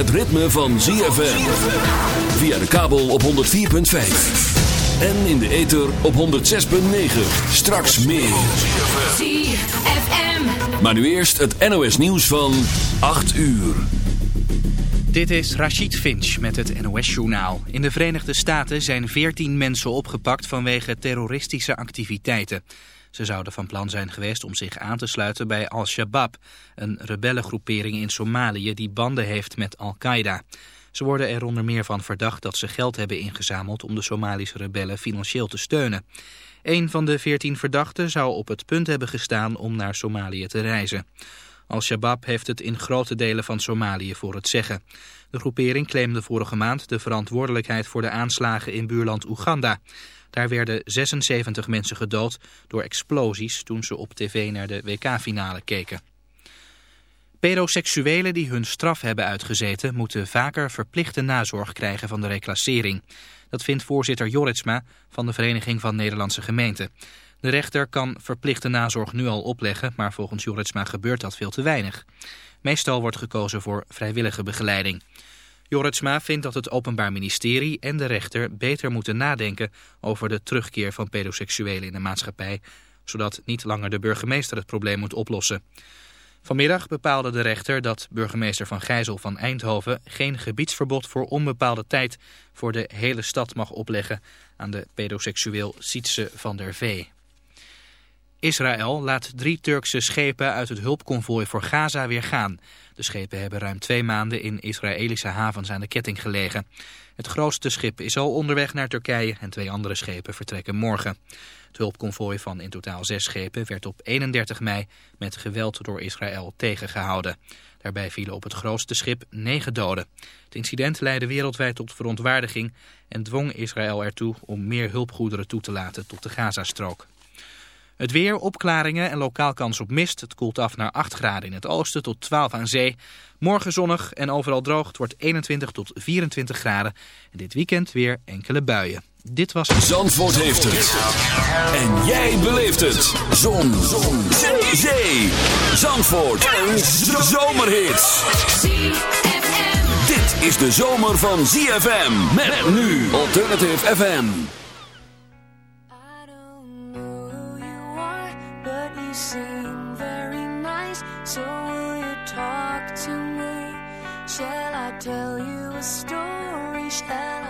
Het ritme van ZFM. Via de kabel op 104.5. En in de ether op 106.9. Straks meer. ZFM. Maar nu eerst het NOS nieuws van 8 uur. Dit is Rachid Finch met het NOS-journaal. In de Verenigde Staten zijn 14 mensen opgepakt vanwege terroristische activiteiten. Ze zouden van plan zijn geweest om zich aan te sluiten bij Al-Shabaab, een rebellengroepering in Somalië die banden heeft met Al-Qaeda. Ze worden er onder meer van verdacht dat ze geld hebben ingezameld om de Somalische rebellen financieel te steunen. Een van de 14 verdachten zou op het punt hebben gestaan om naar Somalië te reizen. Al-Shabaab heeft het in grote delen van Somalië voor het zeggen. De groepering claimde vorige maand de verantwoordelijkheid voor de aanslagen in buurland Oeganda. Daar werden 76 mensen gedood door explosies toen ze op tv naar de WK-finale keken. Pedoseksuelen die hun straf hebben uitgezeten moeten vaker verplichte nazorg krijgen van de reclassering. Dat vindt voorzitter Joritsma van de Vereniging van Nederlandse Gemeenten. De rechter kan verplichte nazorg nu al opleggen, maar volgens Joritsma gebeurt dat veel te weinig. Meestal wordt gekozen voor vrijwillige begeleiding. Joritsma vindt dat het Openbaar Ministerie en de rechter beter moeten nadenken over de terugkeer van pedoseksuelen in de maatschappij, zodat niet langer de burgemeester het probleem moet oplossen. Vanmiddag bepaalde de rechter dat burgemeester Van Gijzel van Eindhoven geen gebiedsverbod voor onbepaalde tijd voor de hele stad mag opleggen aan de pedoseksueel Sietse van der Vee. Israël laat drie Turkse schepen uit het hulpconvooi voor Gaza weer gaan. De schepen hebben ruim twee maanden in Israëlische havens aan de ketting gelegen. Het grootste schip is al onderweg naar Turkije en twee andere schepen vertrekken morgen. Het hulpconvooi van in totaal zes schepen werd op 31 mei met geweld door Israël tegengehouden. Daarbij vielen op het grootste schip negen doden. Het incident leidde wereldwijd tot verontwaardiging en dwong Israël ertoe om meer hulpgoederen toe te laten tot de Gazastrook. Het weer, opklaringen en lokaal kans op mist. Het koelt af naar 8 graden in het oosten tot 12 aan zee. Morgen zonnig en overal droog. Het wordt 21 tot 24 graden. En dit weekend weer enkele buien. Dit was... Zandvoort heeft het. En jij beleeft het. Zon. Zon. Zee. Zee. Zandvoort. Een zomerhit. Dit is de zomer van ZFM. Met nu Alternative FM. You seem very nice. So will you talk to me? Shall I tell you a story? Shall I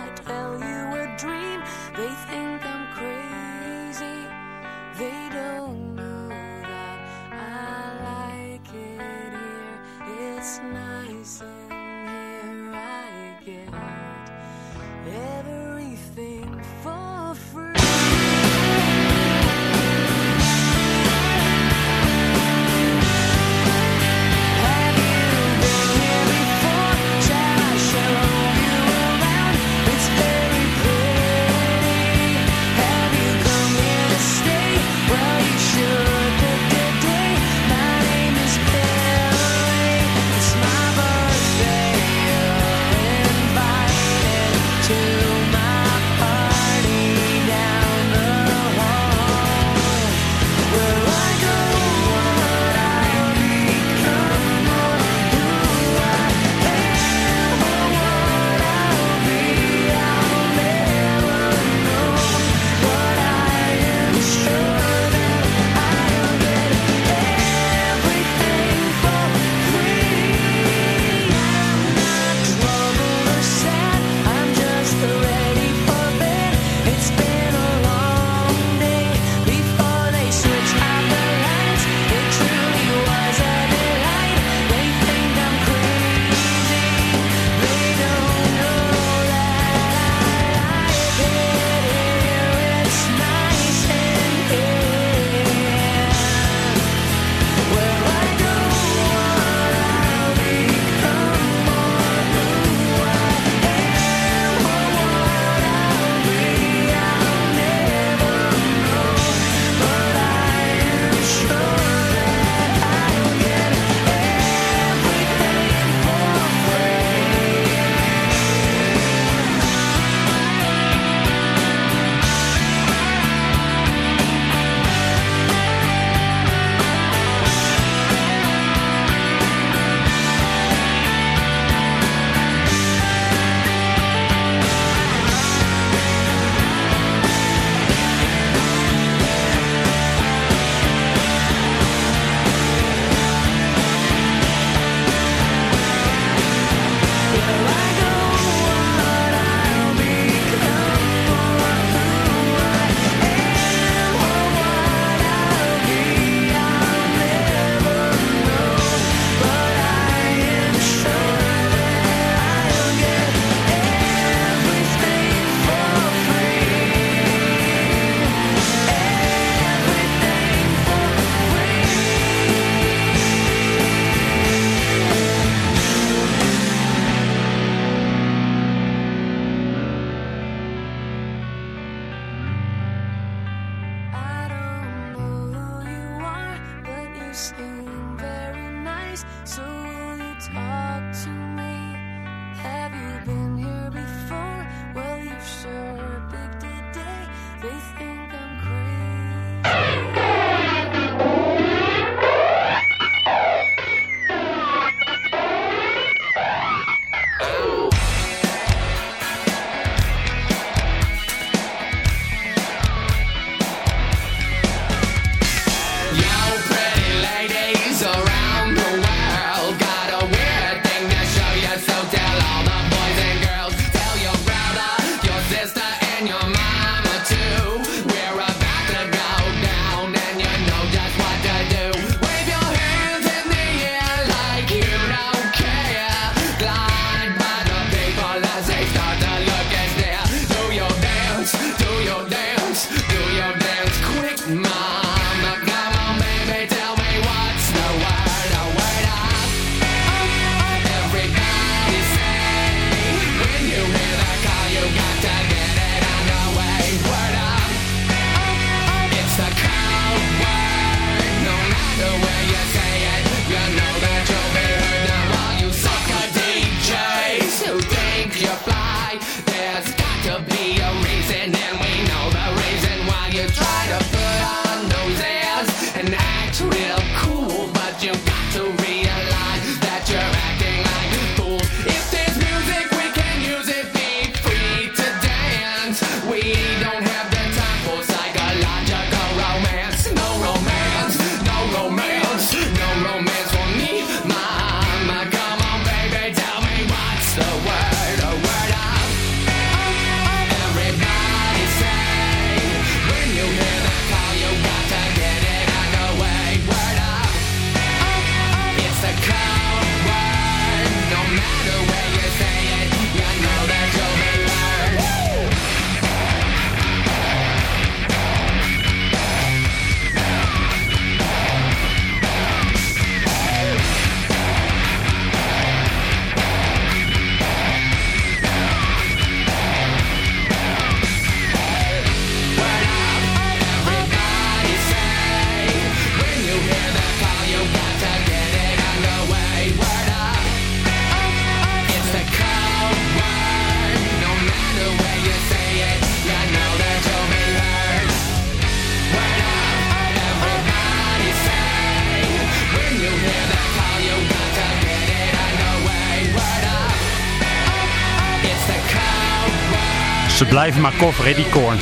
blijven maar coveren, die that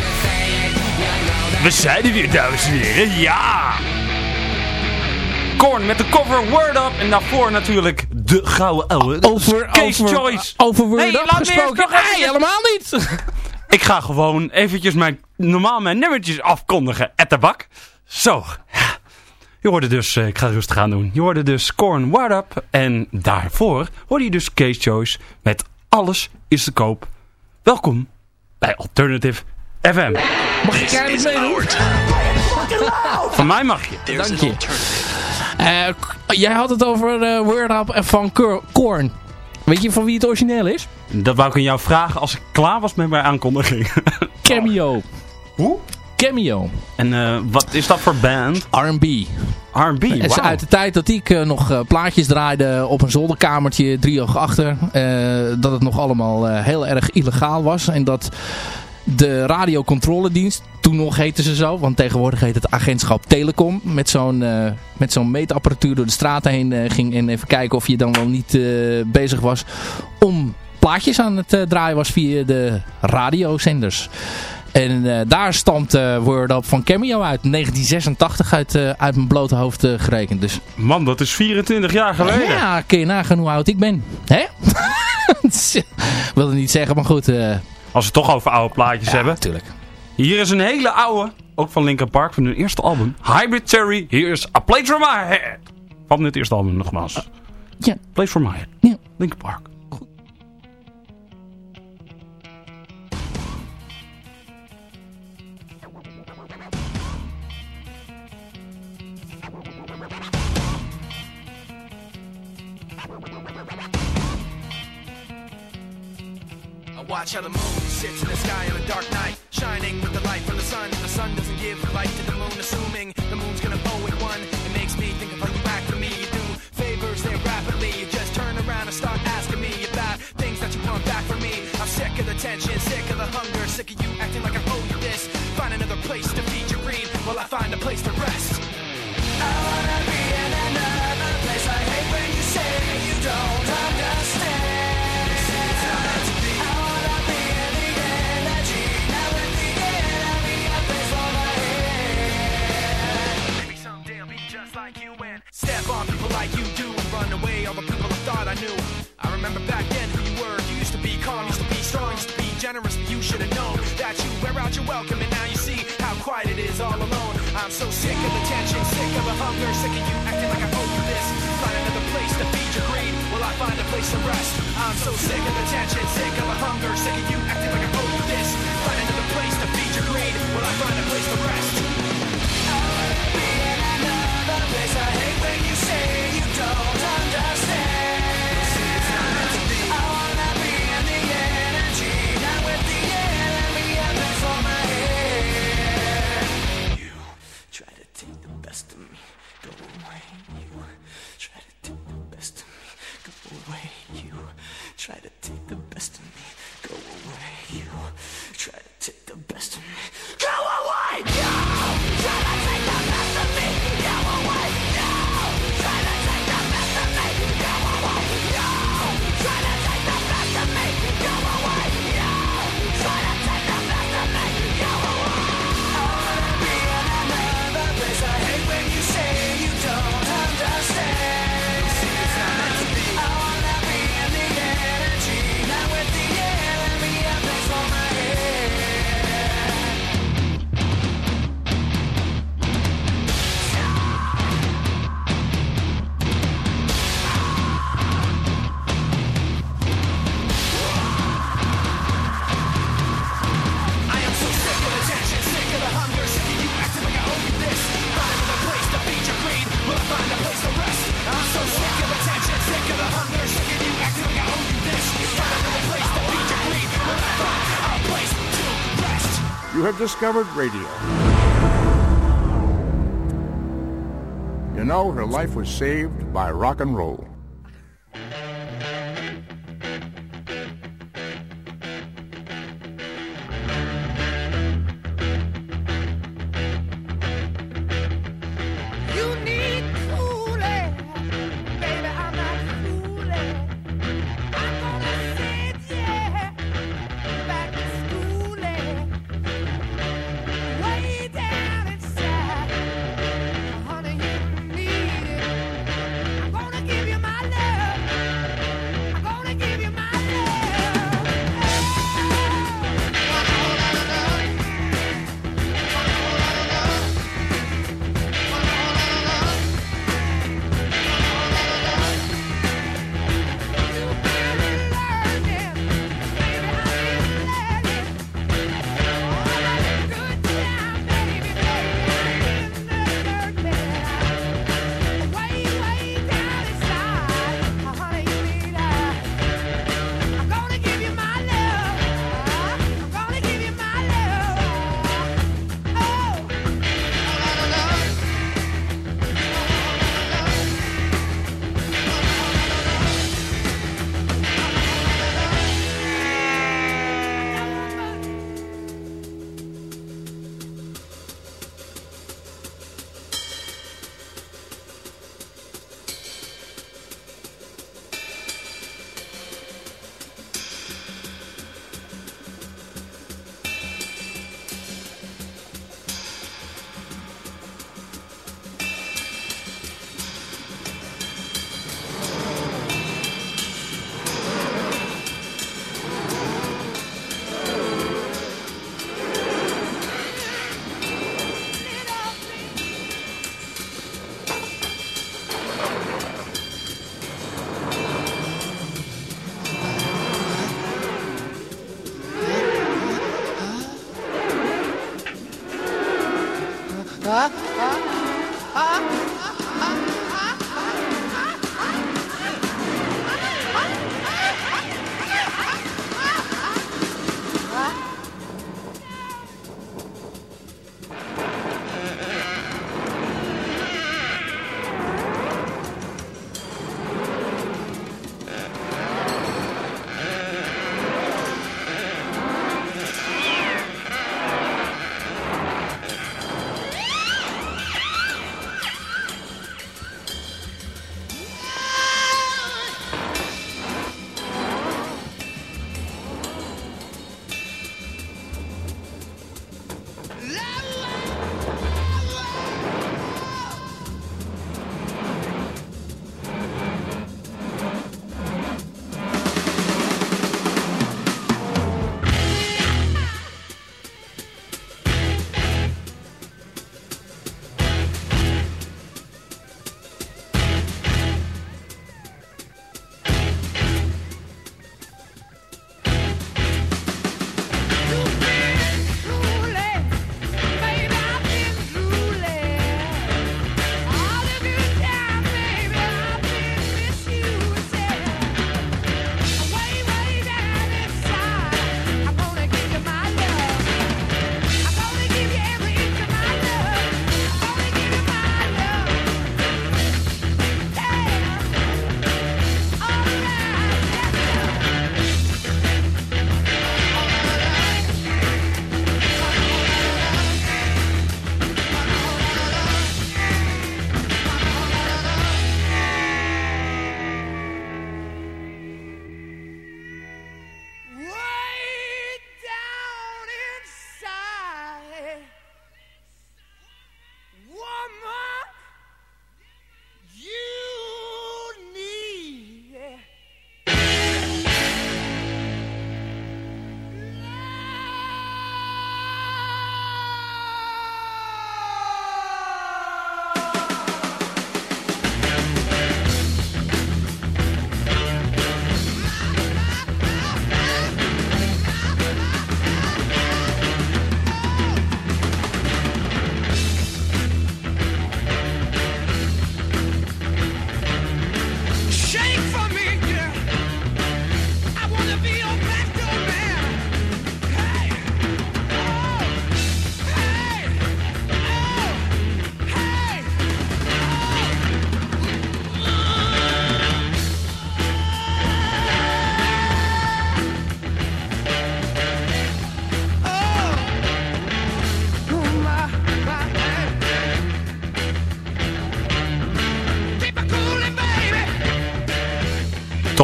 We zijn er weer, dames en heren. Ja! Korn met de cover Word Up. En daarvoor natuurlijk de gouden ouwe. Over, Case over, Choice. over Word Nee, Up gesproken. Nee, helemaal niet. Ik ga gewoon eventjes mijn, normaal mijn nummertjes afkondigen. At de bak. Zo. Je hoorde dus, eh, ik ga het rustig aan doen. Je hoorde dus Korn Word Up. En daarvoor hoorde je dus Case Choice met Alles is te koop. Welkom bij Alternative FM. Mag ik eigenlijk meedoen? Van mij mag je. Dank je. Eh, k- jij had het over eh Word Up en van Korn. Weet je van wie het origineel is? Dat wou ik aan jou vragen als ik klaar was met mijn aankondiging. Cameo. Hoe? Cameo. En eh, wat is dat voor band? R&B. R&B, Het is uit de tijd dat ik eh, nog eh, plaatjes draaide op een zolderkamertje driehoog achter. eh, dat het nog allemaal heel erg illegaal was. En dat de radiocontroledienst, toen nog heette ze zo, want tegenwoordig heet het agentschap Telecom, met zo'n met zo'n meetapparatuur door de straten heen ging en even kijken of je dan wel niet bezig was om plaatjes aan het draaien was via de radiozenders. En eh, daar stamt eh Word Up van Cameo uit. 1986 uit, eh, uit mijn blote hoofd gerekend. Dus Man, dat is 24 jaar geleden. ja, kun je nagaan hoe oud ik ben. Hè? Ik wilde niet zeggen, maar goed. Als we het toch over oude plaatjes ja, hebben. natuurlijk. Hier is een hele oude, ook van Linkin Park, van hun eerste album. Hybrid Theory, hier is A Place For My Head. Van het eerste album nogmaals. Ja. Place For My Head. Ja. Linkin Park. watch how the moon sits in the sky on a dark night, shining with the light from the sun. The sun doesn't give light to the moon, assuming the moon's gonna bow it one. It makes me think of how you act for me. You do favors there rapidly. You just turn around and start asking me about things that you want back from me. I'm sick of the tension, sick of the hunger, sick of you acting like I owe you this. Find another place to feed your greed while I find a place to rest. I wanna be in another place. I hate when you say you don't. welcome and now you see how quiet it is all alone. I'm so sick of attention, sick of the hunger, sick of you acting like I owe you this. Find another place to feed your greed, will I find a place to rest? I'm so sick of attention, sick of the hunger, sick of you acting like I owe you this. Find another place to feed your greed, will I find a place to rest? I wanna be in another place. I hate when you say you don't understand. You have discovered radio. You know, her life was saved by rock and roll.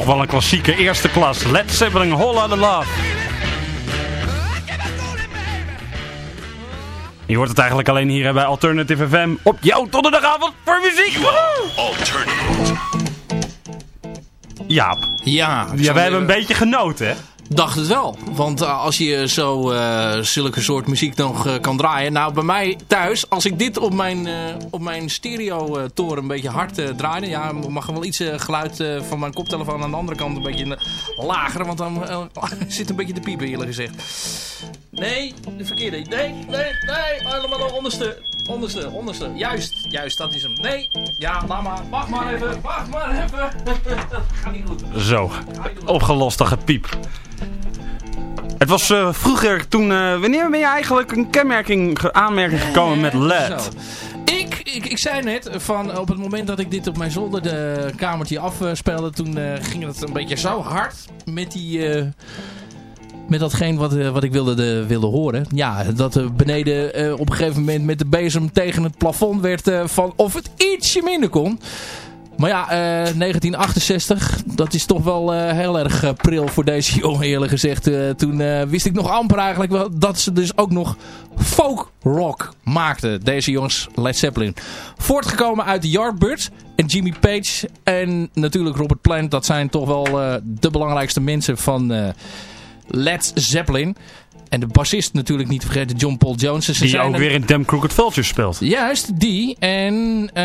Toch wel een klassieke eerste klas. Led Zeppelin, Whole Lotta Love. Je hoort het eigenlijk alleen hier bij Alternative FM op jouw donderdagavond voor muziek. Woehoe! Jaap, Ja, ja, wij hebben een beetje genoten, hè? Dacht het wel. Want eh, als je zo eh, zulke soort muziek nog eh, kan draaien. Nou, bij mij thuis, als ik dit op mijn, op mijn stereo eh, toren een beetje hard draaide. Ja, mag er wel iets geluid van mijn koptelefoon aan de andere kant een beetje lager. Want dan zit een beetje te piepen eerlijk gezegd. Nee, de verkeerde. Nee, nee, nee. Helemaal de onderste. Onderste, onderste. Juist, juist, dat is hem. Nee, ja, laat maar. Wacht maar even. Wacht maar even. Gaat niet goed. Zo, opgeloste gepiep. Het was eh, vroeger toen... eh, wanneer ben je eigenlijk een kenmerking, aanmerking gekomen met LED? Zo. Ik, ik, ik zei net, van op het moment dat ik dit op mijn zolderkamertje afspeelde, toen eh, ging het een beetje zo hard met die... eh, met datgene wat, eh, wat ik wilde, de, wilde horen. Ja, dat er beneden eh, op een gegeven moment met de bezem tegen het plafond werd eh, van of het ietsje minder kon. Maar ja, eh, 1968, dat is toch wel eh, heel erg eh, pril voor deze jongen eerlijk gezegd. Eh, toen eh, wist ik nog amper eigenlijk wel dat ze dus ook nog folk rock maakten. Deze jongens Led Zeppelin. Voortgekomen uit de Yardbirds en Jimmy Page en natuurlijk Robert Plant. Dat zijn toch wel eh, de belangrijkste mensen van eh, Led Zeppelin. En de bassist natuurlijk niet te vergeten, John Paul Jones. Ze Die ook weer in Damn Crooked Vultures speelt. Juist, die. En eh,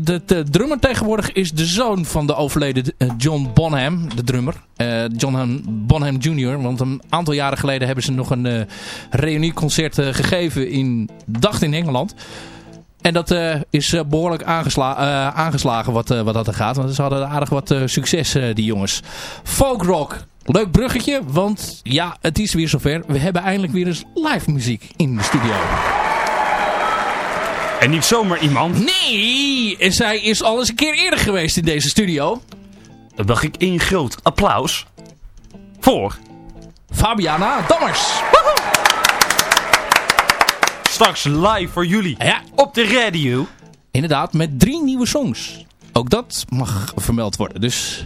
de, de drummer tegenwoordig is de zoon van de overleden eh, John Bonham, de drummer. Eh, John Bonham Jr. Want een aantal jaren geleden hebben ze nog een eh reunieconcert gegeven in, dacht in Engeland. En dat is eh, behoorlijk aangesla eh, aangeslagen wat, wat dat er gaat. Want ze hadden aardig wat succes, die jongens. Folk rock. Leuk bruggetje, want ja, het is weer zover. We hebben eindelijk weer eens live muziek in de studio. En niet zomaar iemand. Nee, en zij is al eens een keer eerder geweest in deze studio. Dan mag ik één groot applaus voor Fabiana Dammers. straks live voor jullie Ja, op de radio. inderdaad, met drie nieuwe songs. Ook dat mag vermeld worden. Dus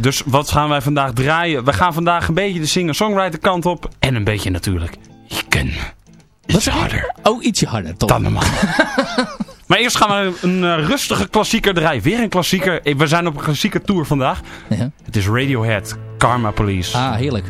Dus wat gaan wij vandaag draaien? We gaan vandaag een beetje de singer-songwriter kant op. En een beetje natuurlijk, je ken iets harder Oh, ietsje harder, toch? dan normaal. maar eerst gaan we een eh, rustige klassieker draaien. Weer een klassieker. Eh, We zijn op een klassieke tour vandaag. Ja. Het is Radiohead, Karma Police. Ah, heerlijk.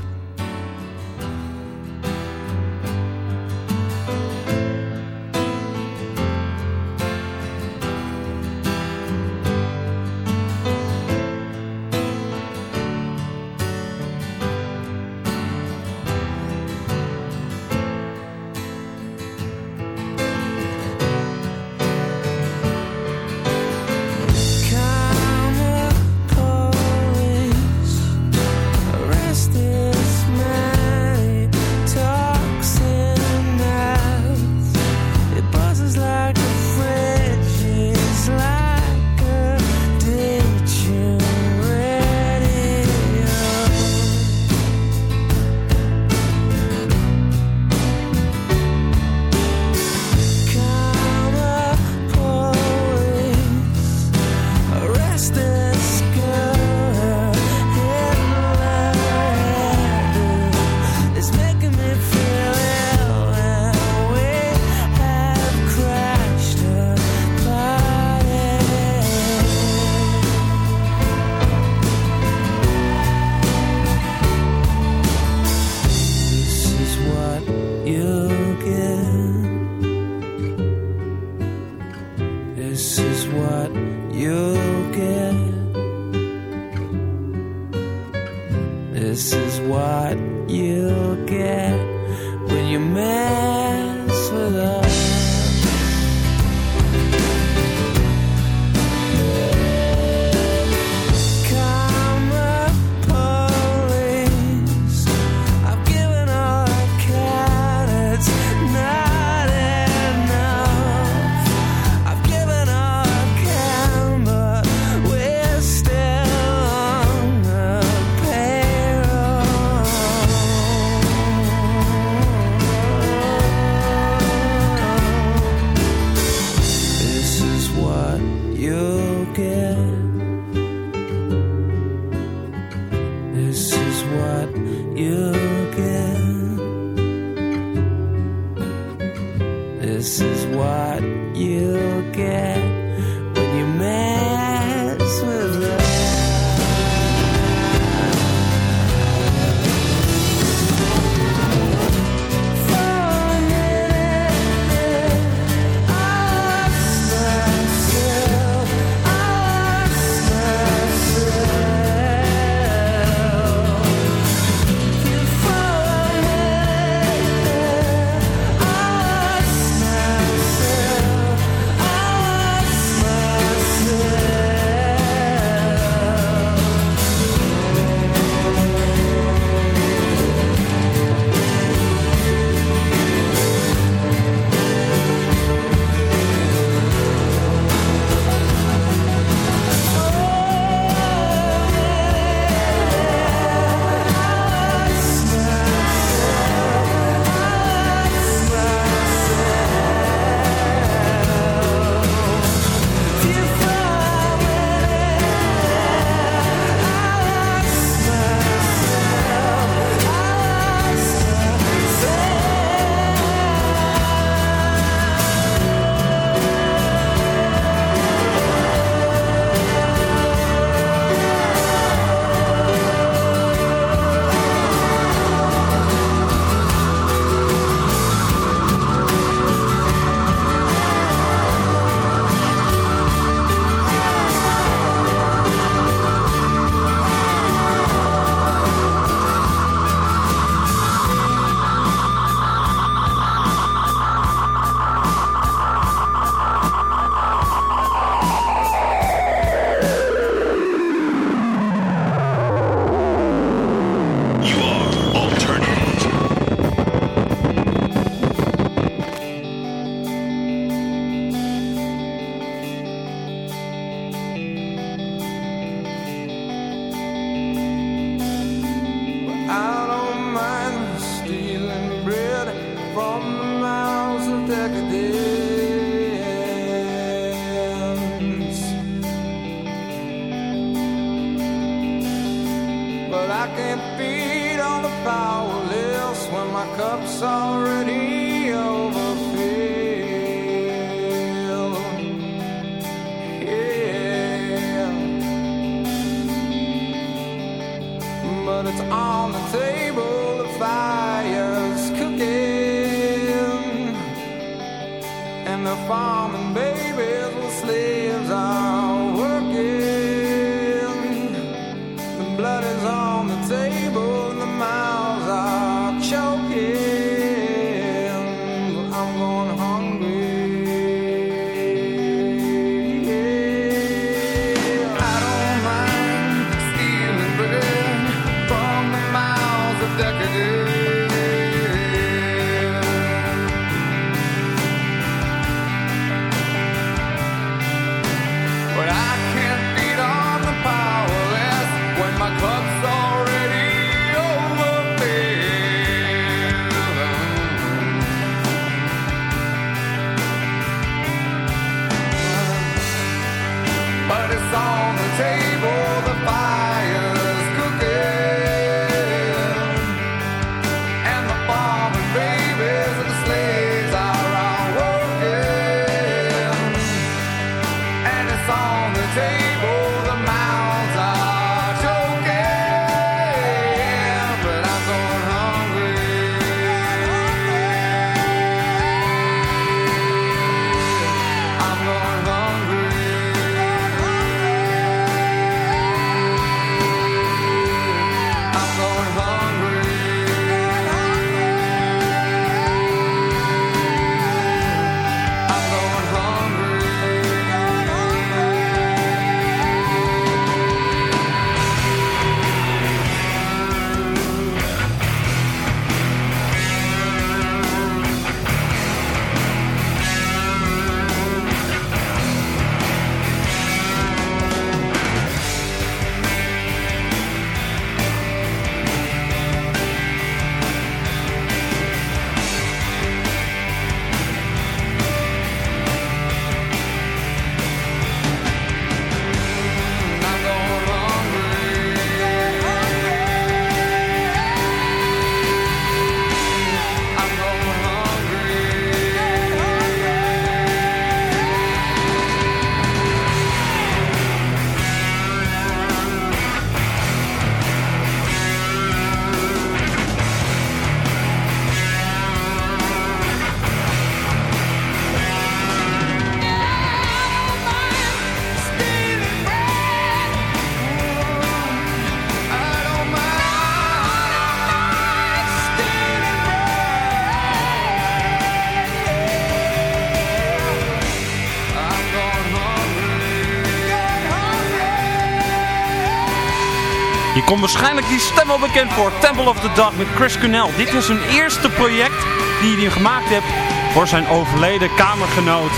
Waarschijnlijk die stem wel bekend voor. Temple of the Dog met Chris Cornell. Dit is zijn eerste project die hij gemaakt heeft voor zijn overleden kamergenoot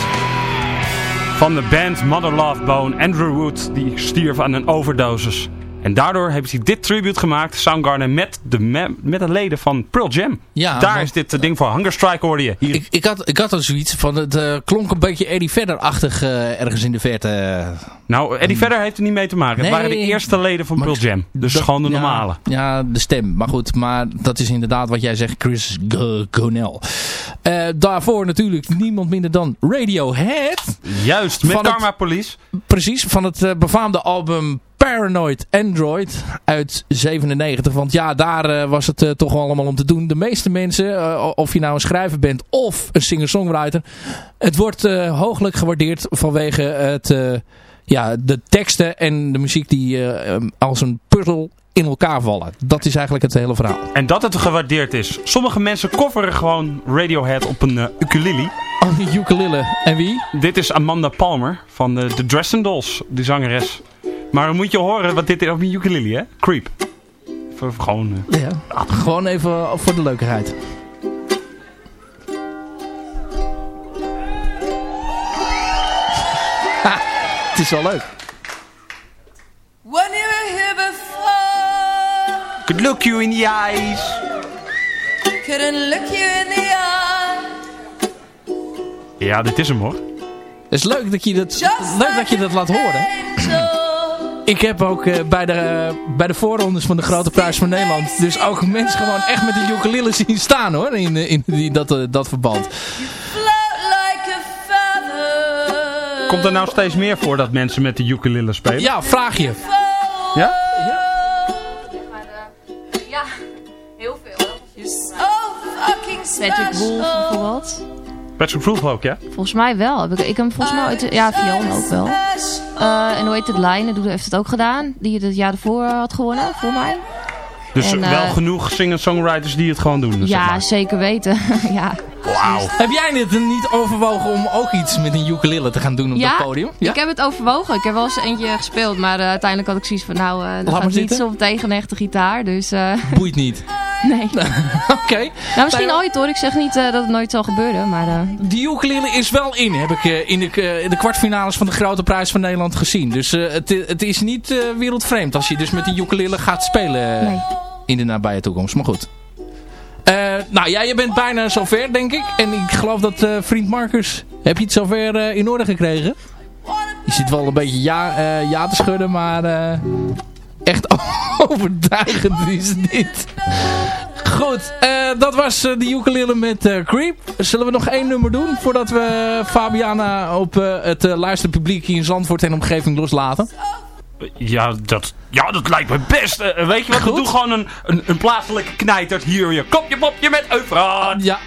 van de band Mother Love Bone, Andrew Wood. Die stierf aan een overdosis. En daardoor heeft hij dit tribute gemaakt, Soundgarden, met de, me- met de leden van Pearl Jam. Ja, Daar want- is dit eh, ding voor. Hunger Strike hoorde je. Hier. Ik, ik, had, ik had al zoiets van, het eh, klonk een beetje Eddie Vedder-achtig eh, ergens in de verte. Nou, Eddie Vedder heeft er niet mee te maken. Nee, het waren de eerste leden van Pearl Jam. Dus Dat- gewoon de normale. Ja, de stem. Maar goed, maar dat is inderdaad wat jij zegt, Chris G- Cornell. Eh, daarvoor natuurlijk niemand minder dan Radiohead. Juist, met het- Karma Police. Precies, van het befaamde album Paranoid Android uit 97. Want ja, daar eh, was het eh, toch allemaal om te doen. De meeste mensen, eh, of je nou een schrijver bent of een singer-songwriter. Het wordt hooglijk gewaardeerd vanwege het, ja, de teksten en de muziek die eh, eh, als een puzzel in elkaar vallen. Dat is eigenlijk het hele verhaal. En dat het gewaardeerd is. Sommige mensen coveren gewoon Radiohead op een ukulele. Oh, ukulele. En wie? Dit is Amanda Palmer van de, de Dresden Dolls, die zangeres. Maar dan moet je horen wat dit is op een ukulele, hè? Creep. Even gewoon... eh, Ja, gewoon even voor de leukigheid. Ha, het is wel leuk. When you were here before, Could look you in the eyes. couldn't look you in the eye. ja, dit is hem hoor. Het is leuk dat je dat, leuk dat, je dat laat horen. Ik heb ook eh, bij, de, bij de voorrondes van de Grote Prijs van Nederland... dus ook mensen gewoon echt met de ukulele zien staan hoor. In, in, in dat, eh, dat verband. Komt er nou steeds meer voor dat mensen met de ukulele spelen? Ja, vraag je. Ja? Ja, heel veel. Patrick Wolf bijvoorbeeld. Patrick Proof ook, ja? Volgens mij wel. Heb Ik, ik heb hem volgens mij uit... Ja, Viola ook wel. Eh, en hoe heet het? Lijnen doet- heeft het ook gedaan. Die het het jaar ervoor had gewonnen, voor mij. Dus En, wel eh, genoeg singer-songwriters die het gewoon doen. dus zeg ja, maar. zeker weten. ja. Wauw. Heb jij dit niet overwogen om ook iets met een ukulele te gaan doen op ja, het podium? ik heb het overwogen. Ik heb wel eens eentje gespeeld. Maar eh, uiteindelijk had ik zoiets van... Nou, eh dat gaat niet zo tegen een echte gitaar. Dus eh, Boeit niet. nee. Oké. Nou, misschien ooit hoor. Ik zeg niet eh, dat het nooit zal gebeuren. Maar eh, Die ukulele is wel in, heb ik eh, in, de, de kwartfinales van de Grote Prijs van Nederland gezien. Dus het, het is niet wereldvreemd als je dus met die ukulele gaat spelen nee. in de nabije toekomst. Maar goed. Nou ja, je bent bijna zover, denk ik. En ik geloof dat vriend Marcus... Heb je het zover in orde gekregen? Je zit wel een beetje ja, ja te schudden, maar... echt overtuigend is niet. Goed, eh, dat was eh, de ukulele met eh, Creep. Zullen we nog één nummer doen voordat we Fabiana op het luisterpubliek hier in Zandvoort en omgeving loslaten? Ja, dat, ja, dat lijkt me best. Weet je wat, we doen gewoon een, een, een plaatselijke knijtert hier. Je kopje popje met Eufraat. Ja.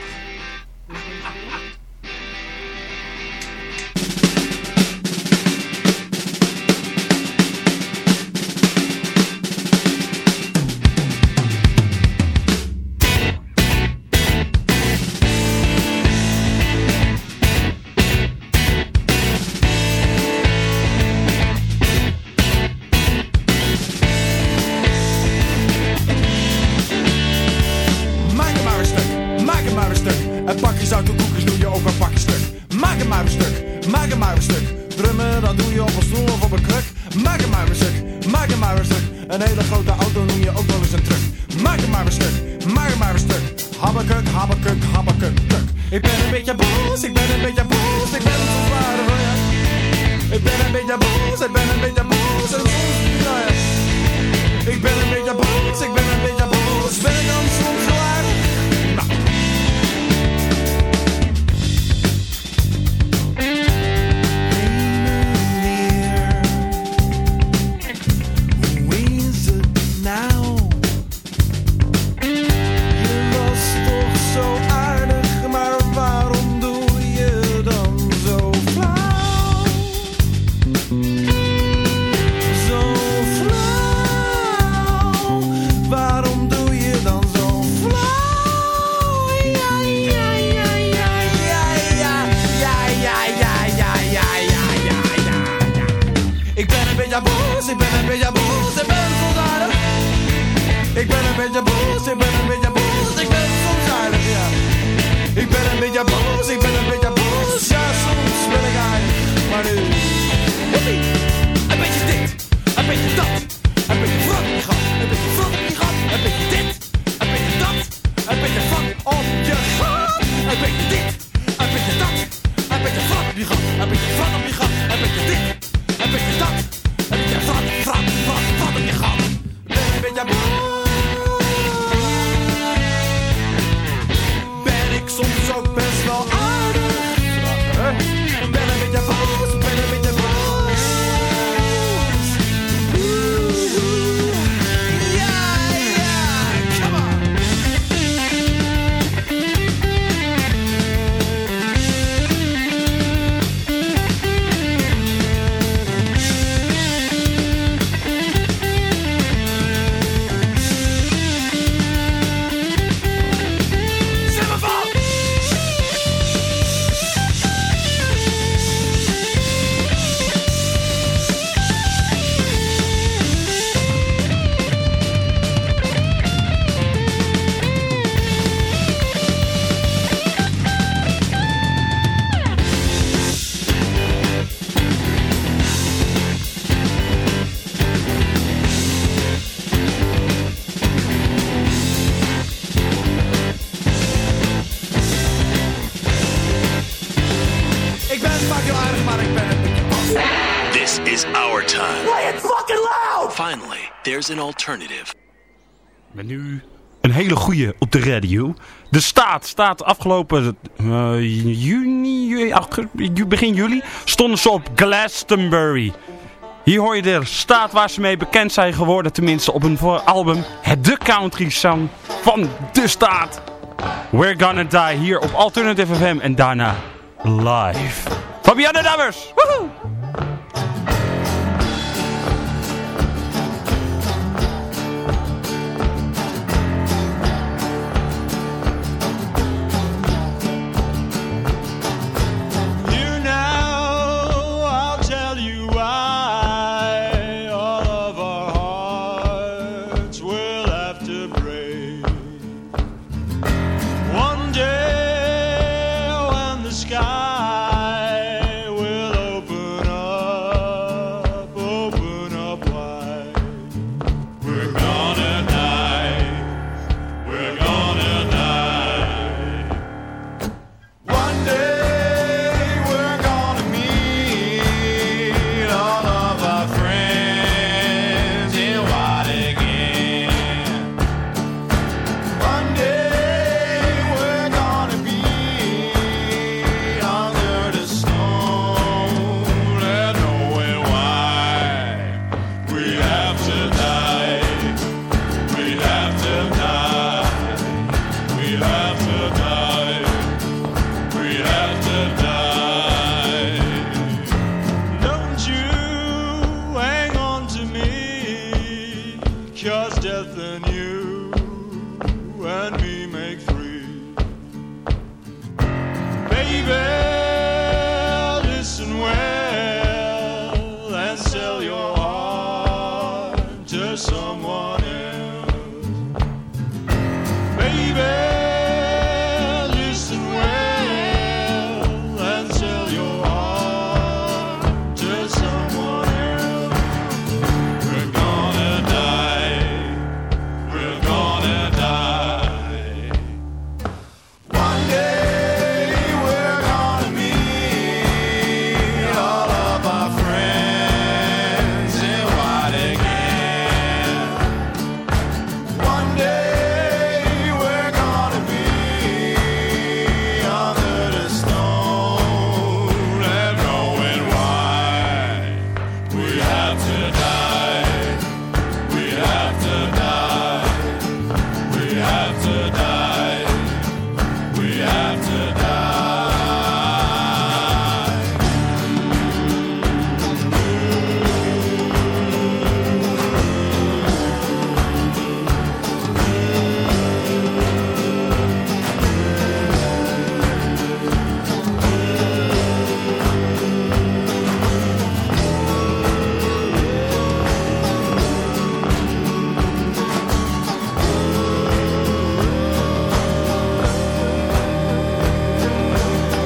There's alternative. Met nu een hele goede op de radio. De staat staat afgelopen eh, juni, juli, augustus, ju- begin juli, stonden ze op Glastonbury. Hier hoor je de staat waar ze mee bekend zijn geworden, tenminste op hun album. Het de country song van de staat. We're Gonna Die hier op Alternative FM en daarna live. Fabiana Dammers! Woehoe!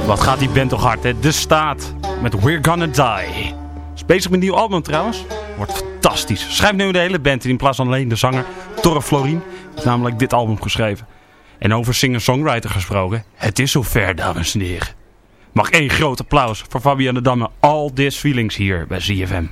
Wat gaat die band toch hard, hè? De staat met We're Gonna Die. Is bezig met een nieuw album trouwens. Wordt fantastisch. Schrijft nu de hele band in, plaats van alleen de zanger. Torre Florien heeft namelijk dit album geschreven. En over singer-songwriter gesproken. Het is zover, dames en heren. Mag één groot applaus voor Fabian Damme. All This Feelings hier bij ZFM.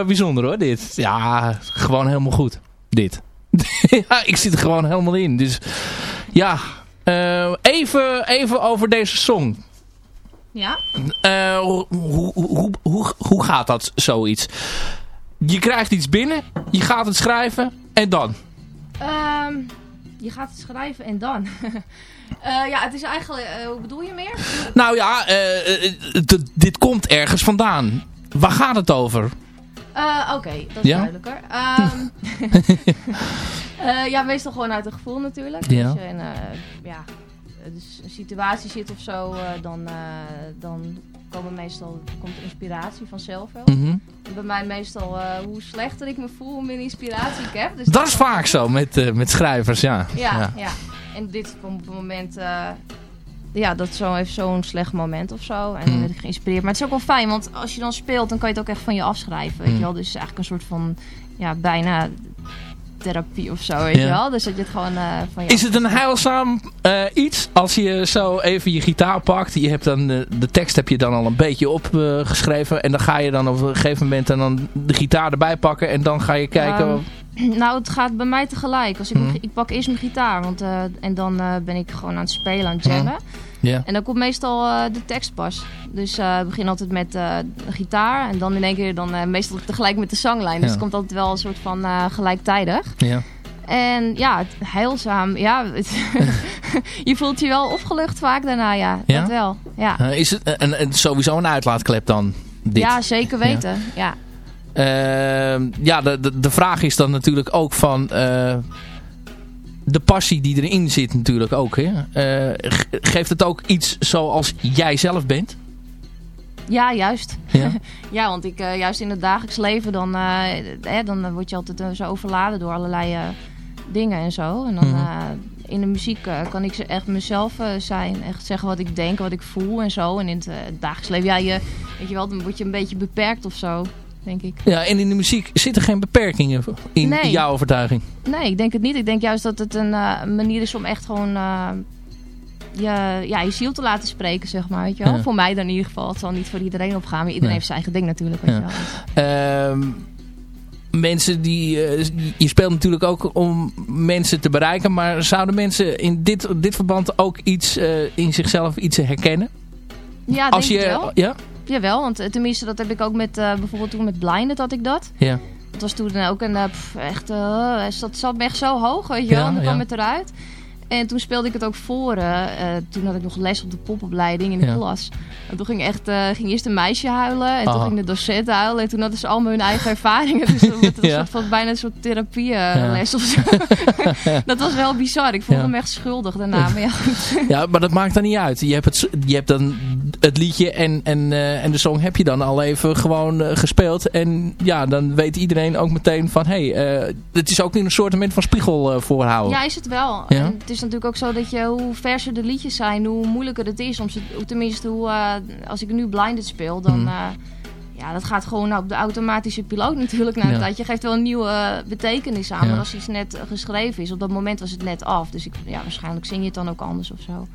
Eh, bijzonder hoor, dit. Ja, gewoon helemaal goed. Dit. ja, ik zit er gewoon helemaal in. Dus ja, eh, even, even over deze song. Ja? Eh, hoe, hoe, hoe, hoe, hoe gaat dat, zoiets? Je krijgt iets binnen, je gaat het schrijven en dan? Ehm, je gaat het schrijven en dan. Ja, het is eigenlijk. eh, hoe bedoel je meer? Nou ja, dit komt ergens vandaan. Waar gaat het over? Eh, Oké, dat is Ja? duidelijker. Ehm, eh, ja, meestal gewoon uit een gevoel natuurlijk. Ja. Als je in eh, ja, dus een situatie zit of zo, dan, dan komen meestal, komt inspiratie vanzelf wel. Mhm. Bij mij meestal, hoe slechter ik me voel, hoe meer inspiratie ik heb. Dus Dat is vaak zo met, met schrijvers, ja. Ja, ja. En dit komt op het moment... ja, dat zo heeft zo'n slecht moment of zo. En dan Mm. werd ik geïnspireerd. Maar het is ook wel fijn, want als je dan speelt, dan kan je het ook echt van je afschrijven. Weet Mm. je wel? Dus eigenlijk een soort van, ja, bijna therapie of zo, weet Ja. je wel? Dus dat je het gewoon eh, van je Is het een heilzaam eh, iets als je zo even je gitaar pakt? Je hebt dan de, de tekst heb je dan al een beetje opgeschreven. en dan ga je dan op een gegeven moment dan, dan de gitaar erbij pakken. En dan ga je kijken... Ehm, nou, het gaat bij mij tegelijk. Als ik, gi- ik pak eerst mijn gitaar, want, eh, en dan eh, ben ik gewoon aan het spelen, aan het jammen. Ja. En dan komt meestal eh, de tekst pas. Dus eh we beginnen altijd met eh, de gitaar. En dan in één keer dan, meestal tegelijk met de zanglijn. Dus het komt altijd wel een soort van gelijktijdig. ja. En ja, heilzaam. Ja, je voelt je wel opgelucht vaak daarna, ja. Ja? Dat wel. Ja, is het een, een, sowieso een uitlaatklep dan? Dit? ja zeker weten. Ja. Ehm, ja, de, de, de vraag is dan natuurlijk ook van... de passie die erin zit natuurlijk ook. Hè? Eh, ge- geeft het ook iets zoals jij zelf bent? Ja, juist. Ja. Ja, want ik, eh, juist in het dagelijks leven, dan, eh, eh, dan word je altijd zo overladen door allerlei dingen en zo. En dan Mhm. in de muziek kan ik echt mezelf zijn. Echt zeggen wat ik denk, wat ik voel en zo. En in het dagelijks leven, ja, je, weet je wel, dan word je een beetje beperkt of zo, denk ik. Ja, en in de muziek zitten geen beperkingen in, Nee. in jouw overtuiging. Nee, ik denk het niet. Ik denk juist dat het een eh, manier is om echt gewoon eh, je, ja, je ziel te laten spreken, zeg maar. Weet je wel? Ja. Voor mij dan in ieder geval. Het zal niet voor iedereen opgaan, maar iedereen Nee. heeft zijn eigen ding natuurlijk. Weet Ja. je wel. Ehm, mensen die... eh, je speelt natuurlijk ook om mensen te bereiken. Maar zouden mensen in dit, dit verband ook iets in zichzelf iets herkennen? Ja, Als denk je, ik wel. Ja? Jawel, want eh, tenminste dat heb ik ook met, eh, bijvoorbeeld toen met Blinded had ik dat. Ja. Het was toen ook een, eh, pff, echt, eh, hij zat, me echt zo hoog, weet je wel. Ja, en dan kwam ja. het eruit. En toen speelde ik het ook voor. eh, eh, toen had ik nog les op de popopleiding in de Ja. klas. En toen ging, echt, eh, ging eerst een meisje huilen. En Aha. toen ging de docent huilen. En toen hadden ze allemaal hun eigen ervaringen. Dus het was een Ja. soort van, bijna een soort therapieles of zo. dat was wel bizar. Ik voelde Ja. me echt schuldig daarna. Maar ja, goed. Ja, maar dat maakt dan niet uit. Je hebt, het, je hebt dan het liedje en, en, en de song heb je dan al even gewoon gespeeld. En ja, dan weet iedereen ook meteen van... Hé, hey, het is ook in een soort van spiegel voorhouden. Ja, is het wel. Ja? En het is natuurlijk ook zo dat je, hoe verser de liedjes zijn, hoe moeilijker het is. Om ze, tenminste, hoe, eh, als ik nu blinded speel, dan... Mhm. eh, ja, dat gaat gewoon op de automatische piloot natuurlijk na een Ja. tijdje. geeft wel een nieuwe eh, betekenis aan. Ja. Maar als iets net geschreven is, op dat moment was het net af. Dus ik, ja, waarschijnlijk zing je het dan ook anders of zo.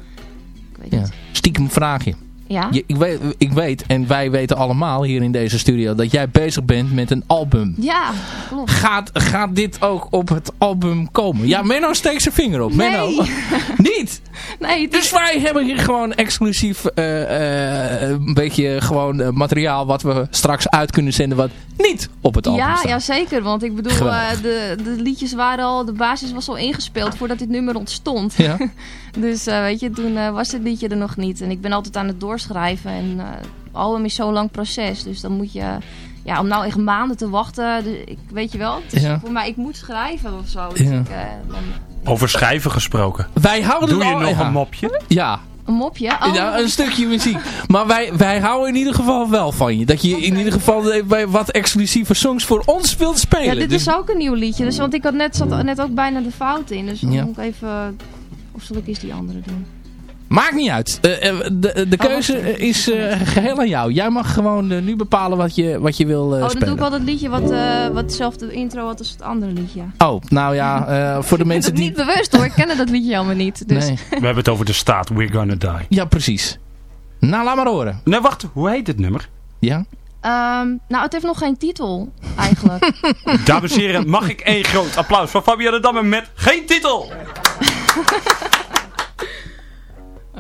Ik weet Ja. niet. Stiekem vraag je. Ja? Je, ik, weet, ik weet, en wij weten allemaal hier in deze studio, dat jij bezig bent met een album. Ja, klopt. Gaat, gaat dit ook op het album komen? Ja, Menno steekt zijn vinger op. Menno. Nee. Niet? Nee, Dus wij hebben hier gewoon exclusief eh, eh, een beetje gewoon eh, materiaal wat we straks uit kunnen zenden wat niet op het album ja, ja, zeker. Want ik bedoel, eh, de, de liedjes waren al, de basis was al ingespeeld voordat dit nummer ontstond. Ja. dus eh, weet je, toen eh, was dit liedje er nog niet. En ik ben altijd aan het doorschrijven. En eh album is zo'n lang proces. Dus dan moet je, ja, om nou echt maanden te wachten. Dus ik, weet je wel, het is Ja. voor mij, ik moet schrijven of zo. Dus Ja. ik, eh, dan, Over schrijven gesproken. Wij houden Doe het je al- nog ja. een mopje? Ja, een mopje. Oh, ja, een stukje muziek. Maar wij, wij houden in ieder geval wel van je. Dat je in ieder geval bij wat exclusieve songs voor ons wilt spelen. ja, dit Dus- is ook een nieuw liedje. Dus, want ik had net, zat net ook bijna de fout in. Dus dan Ja. moet ik even... Of zal ik eens die andere doen? Maakt niet uit. Eh, eh, de, de keuze wacht even. is eh, geheel aan jou. Jij mag gewoon eh, nu bepalen wat je, wat je wil eh, oh, dan spelen. doe ik wel dat liedje wat, eh, wat hetzelfde intro had als het andere liedje. Oh, nou ja, eh, voor de mensen die... niet bewust hoor, ik ken dat liedje helemaal niet. Dus. Nee. We hebben het over de staat We're Gonna Die. Ja, precies. Nou, laat maar horen. Nee, wacht. Hoe heet het nummer? Ja? Ehm, nou, het heeft nog geen titel eigenlijk. Dames en heren, mag ik één groot applaus voor Fabienne Damme met geen titel?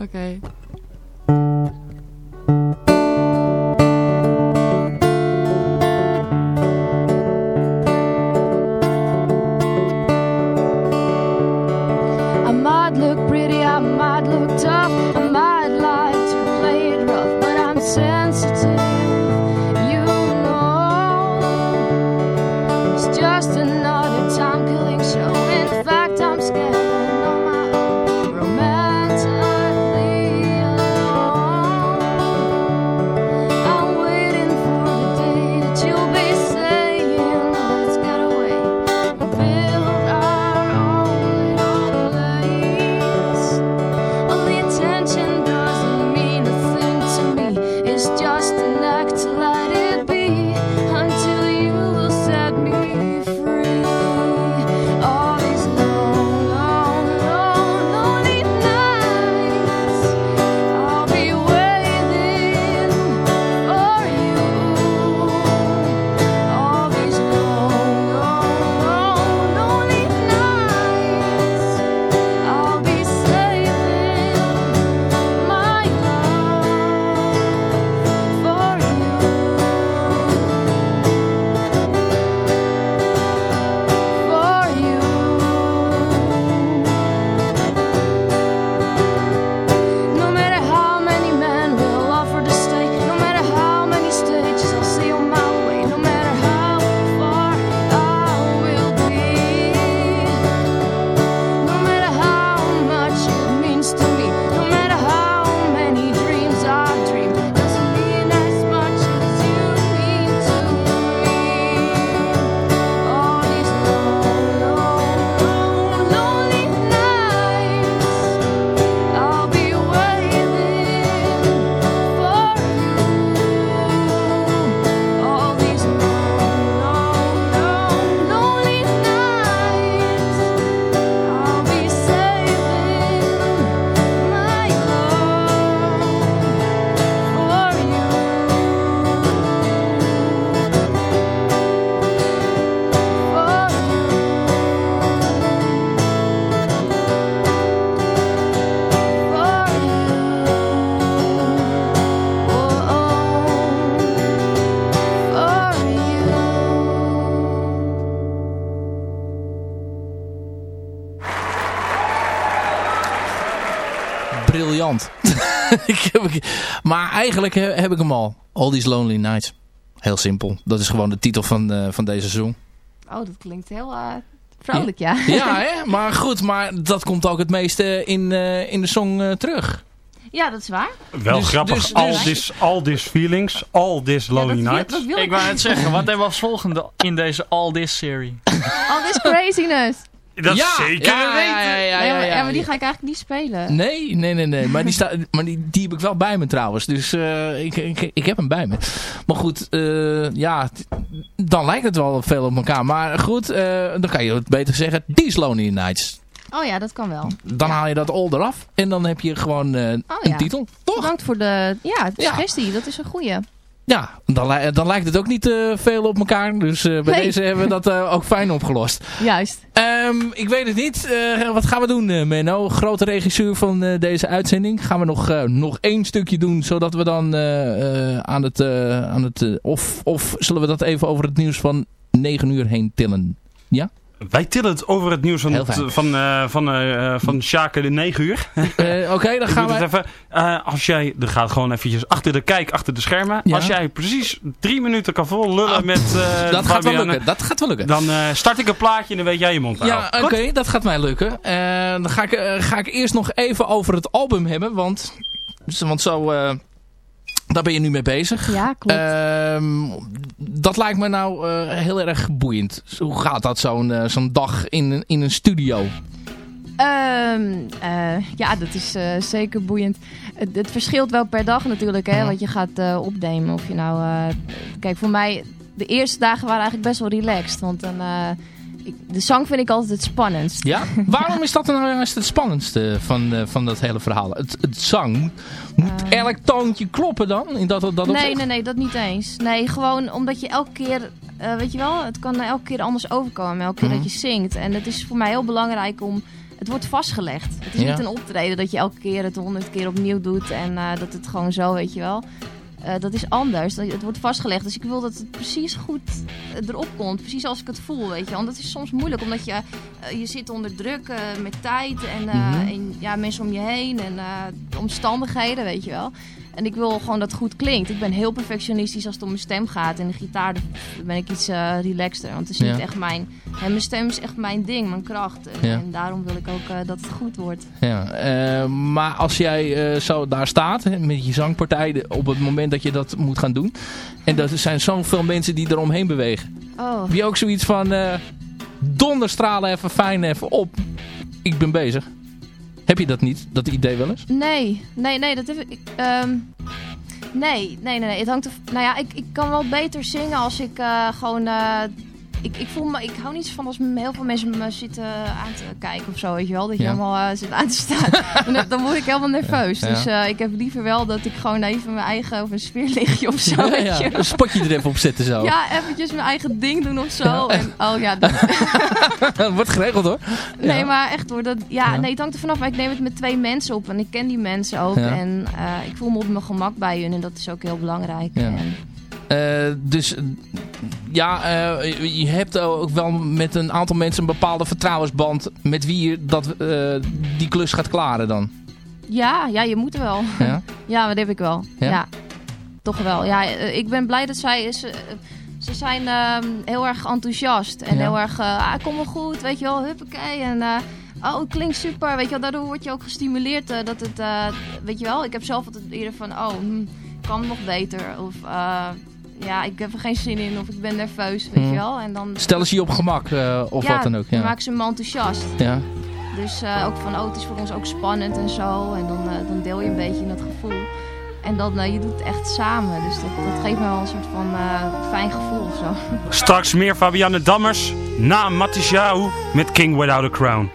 Oké. Eigenlijk he- heb ik hem al. All These Lonely Nights. Heel simpel. Dat is gewoon de titel van, eh, van deze song. Oh, dat klinkt heel eh, vrolijk, ja. Ja, hè? maar goed. Maar dat komt ook het meeste in, eh, in de song eh, terug. Ja, dat is waar. Wel Dus- grappig. dus- all, dus- this, all this feelings, all this lonely ja, nights. Ik ik. wou net zeggen, wat hebben we als volgende in deze All This serie? All this craziness. Dat is ja, zeker ja, weten. ja, ja, ja, maar, ja, ja, maar die ga ik eigenlijk niet spelen. Nee, nee, nee, nee. Maar, die, sta, maar die, die heb ik wel bij me trouwens. Dus eh, ik, ik, ik heb hem bij me. Maar goed, eh, ja, dan lijkt het wel veel op elkaar. Maar goed, eh, dan kan je het beter zeggen. These Lonely Nights. Oh ja, dat kan wel. Dan haal je dat all eraf. En dan heb je gewoon Oh een ja. titel. Toch? Bedankt voor de ja, Ja. suggestie. Dat is een goeie. Ja, dan, li- dan lijkt het ook niet eh, veel op elkaar. Dus eh, bij Nee. deze hebben we dat eh, ook fijn opgelost. Juist. Ehm, ik weet het niet. Wat gaan we doen, Menno? Grote regisseur van deze uitzending. Gaan we nog, nog één stukje doen, zodat we dan aan het... eh, aan het of, of zullen we dat even over het nieuws van 9 uur heen tillen? Ja? Wij tillen het over het nieuws van, het- van, eh van, eh, eh, van Sjaken de 9 uur. Oké, dan gaan we... even. als jij, er gaat gewoon eventjes achter de kijk, achter de schermen. Ja. Als jij precies drie minuten kan vol lullen Ah, met dat gaat wel lukken. Dat gaat wel lukken. Dan start ik een plaatje en dan weet jij je mond Ja, oké, dat gaat mij lukken. Dan ga ik, ga ik eerst nog even over het album hebben, want, want zo, daar ben je nu mee bezig. Ja, klopt. Ehm, dat lijkt me nou eh, heel erg boeiend. Hoe gaat dat zo'n eh, zo'n dag in, een- in een studio? Ehm, eh, ja, dat is zeker boeiend. Het, het verschilt wel per dag natuurlijk, hè, Ja. wat je gaat opnemen. Of je nou, kijk, voor mij, de eerste dagen waren eigenlijk best wel relaxed. Want dan, de zang vind ik altijd het spannendst. Ja? Waarom is dat nou juist het spannendste van, eh, van dat hele verhaal? Het, het zang, moet elk toontje kloppen dan? In dat, dat Nee, opzicht? nee, nee, dat niet eens. Nee, gewoon omdat je elke keer, eh, weet je wel, het kan elke keer anders overkomen. Elke keer Mhm. dat je zingt. En het is voor mij heel belangrijk om, het wordt vastgelegd. Het is Ja. niet een optreden dat je elke keer het honderd keer opnieuw doet. En eh, dat het gewoon zo, weet je wel. Eh, dat is anders. Het wordt vastgelegd. Dus ik wil dat het precies goed eh, erop komt. Precies als ik het voel, weet je. Want dat is soms moeilijk. Omdat je, eh, je zit onder druk met tijd. En, Mhm. en ja, mensen om je heen. En de omstandigheden, weet je wel. En ik wil gewoon dat het goed klinkt. Ik ben heel perfectionistisch als het om mijn stem gaat. En de gitaar ben ik iets eh relaxter. Want het is Ja. niet echt mijn... En mijn stem is echt mijn ding, mijn kracht. En, Ja. en daarom wil ik ook eh, dat het goed wordt. Ja, eh, maar als jij zo daar staat hè, met je zangpartij op het moment dat je dat moet gaan doen. En er zijn zoveel mensen die eromheen bewegen. Oh. Heb je ook zoiets van donderstralen even fijn even op. Ik ben bezig. Heb je dat niet, dat idee wel eens? Nee, nee, nee, dat heb ik. ehm, nee, nee, nee, nee. Het hangt er. Nou ja, ik, ik kan wel beter zingen als ik eh, gewoon. Ik, ik voel me. Ik hou niet van als heel veel mensen me zitten aan te kijken of zo, weet je wel. Dat je Ja. allemaal eh, zit aan te staan. dan, dan word ik helemaal nerveus. Ja. Dus eh, ik heb liever wel dat ik gewoon even mijn eigen. of een sfeerlichtje of zo. Weet je. Een spotje er even op zetten zo. Ja, eventjes mijn eigen ding doen of zo. En, oh ja, dat, Wordt geregeld hoor. Nee, maar echt hoor. Dat, ja, nee, het hangt er vanaf. Maar ik neem het met twee mensen op. En ik ken die mensen ook. En eh, ik voel me op mijn gemak bij hun. En dat is ook heel belangrijk. En, Eh, dus ja, eh, je hebt ook wel met een aantal mensen een bepaalde vertrouwensband met wie je dat, eh, die klus gaat klaren dan. ja, ja, je moet wel. Ja? Ja, dat heb ik wel. Ja? Ja, toch wel. Ja, ik ben blij dat zij... Ze, ze zijn ehm, heel erg enthousiast. En Ja. heel erg... ah, kom wel goed, weet je wel. Huppakee. En... Oh, het klinkt super. Weet je wel, daardoor word je ook gestimuleerd dat het, weet je wel, ik heb zelf altijd eerder van, oh, hm, kan nog beter. Of, ja, ik heb er geen zin in. Of ik ben nerveus, weet Hmm. je wel. En dan, Stellen ze je op gemak eh, of ja, wat dan ook. dan Ja. maken ze me enthousiast. Ja. Dus eh, ook van, oh, het is voor ons ook spannend en zo. En dan, eh, dan deel je een beetje in dat gevoel. En dan, je doet het echt samen. Dus dat, dat geeft me wel een soort van eh, fijn gevoel of zo. Straks meer Fabianne Dammers na Matisyahu met King Without a Crown.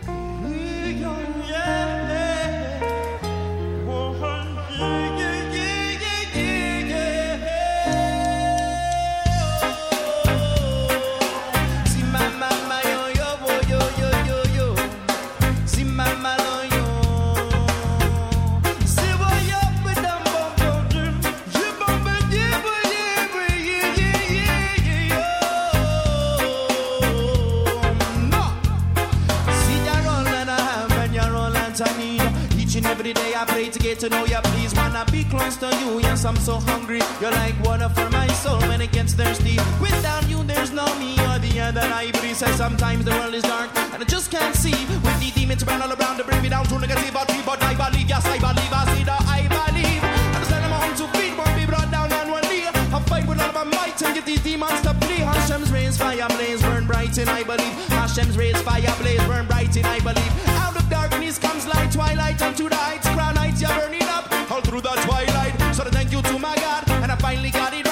Know ya. Please wanna be close to you. Yes, I'm so hungry. You're like water for my soul when it gets thirsty. Without you, there's no me or the other library. Says sometimes the world is dark and I just can't see. With the demons burn all around to bring me down to negativity. But I believe, yes, I believe, I see that I believe. I'm on two feet, won't be brought down on one knee. I fight with all my might and get these demons to flee. Hashem's rays, fire blaze, bright and I believe. Hashem's rays, fire blaze, burn bright and I believe. Out of darkness comes light, twilight unto the heights. Crown heights, you're burning up all through the twilight. So thank you to my God, and I finally got it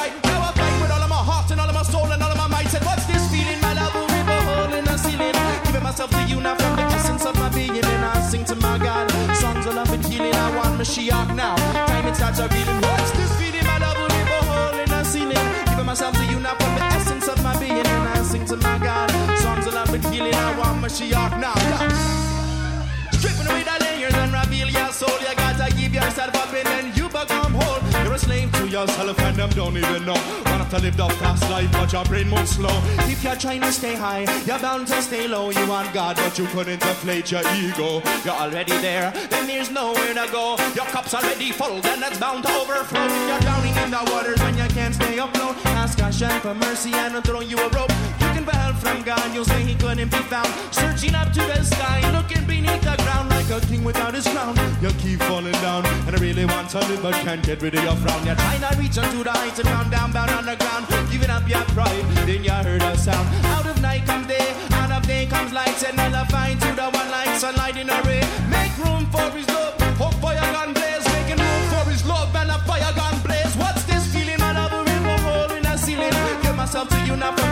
yourself and them don't even know. Want to to live the fast life, but your brain moves slow. If you're trying to stay high, you're bound to stay low. You want God, but you couldn't inflate your ego. You're already there, then there's nowhere to go. Your cup's already full, then it's bound to overflow. If you're drowning in the waters when you can't stay afloat. Ask Hashem for mercy and I'll throw you a rope fell from God, you'll say he couldn't be found. Searching up to the sky, looking beneath the ground like a king without his crown. You keep falling down, and I really want to live, but can't get rid of your frown. You try to reach unto the heights and come down, bound on the ground, giving up your pride. Then you heard a sound. Out of night comes day, out of day comes light, and I'll find to the one light, sunlight in a ray. Make room for his love, hope for your gun blaze, making room for his love and a fire gun blaze. What's this feeling? Man, I will roll in a ceiling. Give myself to you now.